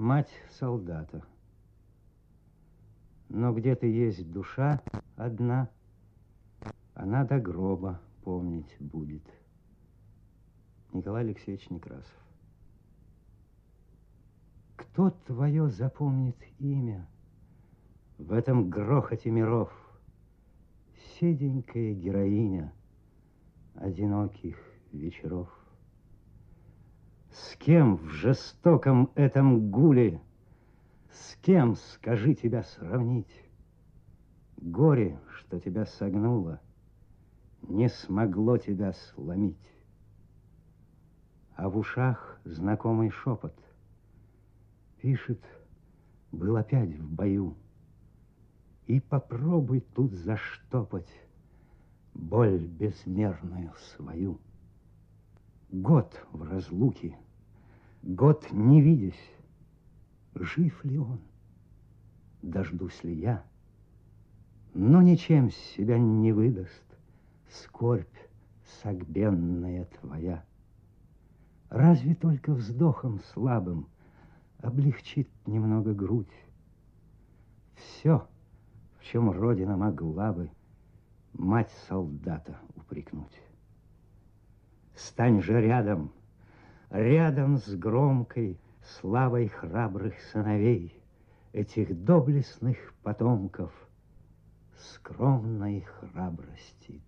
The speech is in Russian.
мать солдата. Но где-то есть душа одна, она до гроба помнить будет. Николай Алексеевич Некрасов. Кто твое запомнит имя в этом грохоте миров? Седенькая героиня одиноких вечеров. Кем в жестоком этом гуле, С кем, скажи, тебя сравнить? Горе, что тебя согнуло, Не смогло тебя сломить. А в ушах знакомый шепот Пишет, был опять в бою. И попробуй тут заштопать Боль безмерную свою. Год в разлуке, год не видясь, Жив ли он? Дождусь ли я? Но ничем себя не выдаст Скорбь согбенная твоя. Разве только вздохом слабым Облегчит немного грудь. Все, в чем Родина могла бы Мать солдата упрекнуть. Стань же рядом, рядом с громкой славой храбрых сыновей, этих доблестных потомков скромной храбрости.